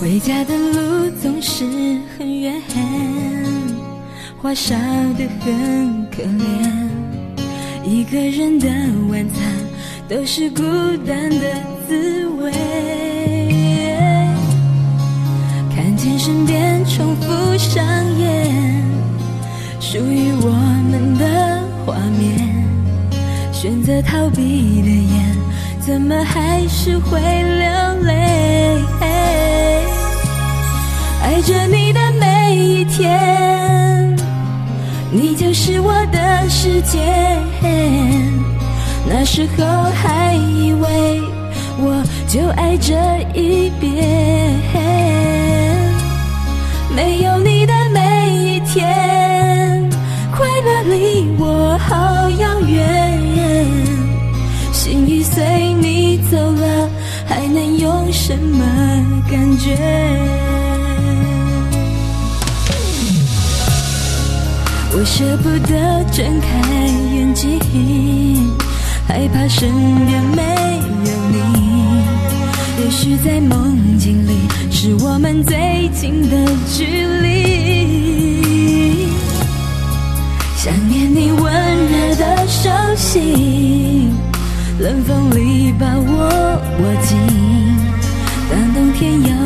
回家的路总是很远，花少得很可怜。一个人的晚餐都是孤单的滋味。看见身边重复上演属于我们的画面，选择逃避的眼，怎么还是会流泪？爱着你的每一天，你就是我的世界。那时候还以为我就爱这一遍，没有你的每一天，快乐离我好遥远。心已随你走了，还能用什么感觉？我舍不得睁开眼睛，害怕身边没有你。也许在梦境里，是我们最近的距离。想念你温热的手心，冷风里把我握紧。当冬天要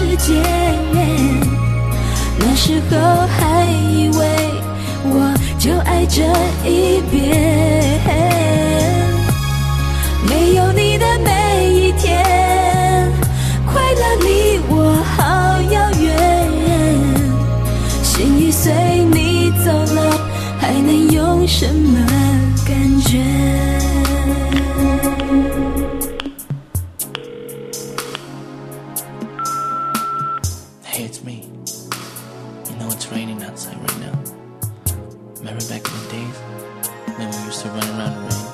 世界。那时候还以为我就爱这一遍，know it's raining outside right now. Remember back in the days when we used to run around the rain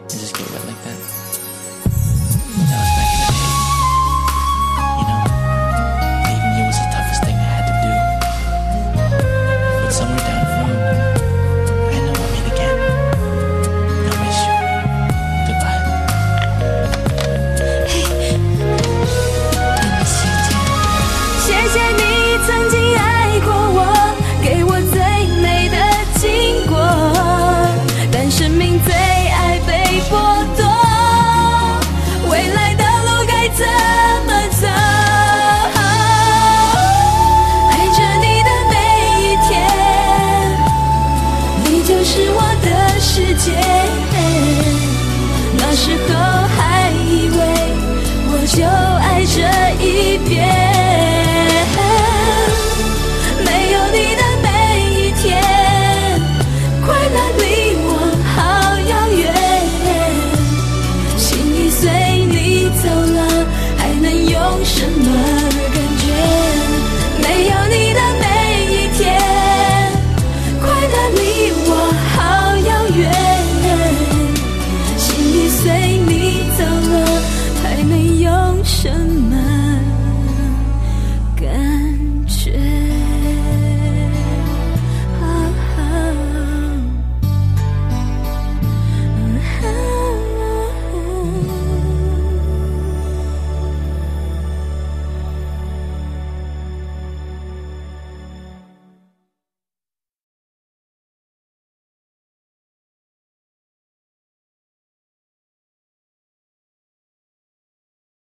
and just get wet like that? That was back in the day. You know, leaving you was the toughest thing I had to do. But somewhere down the road, I know we'll meet again. I miss you. Goodbye. Hey, I miss you too. 谢谢你曾经。雪。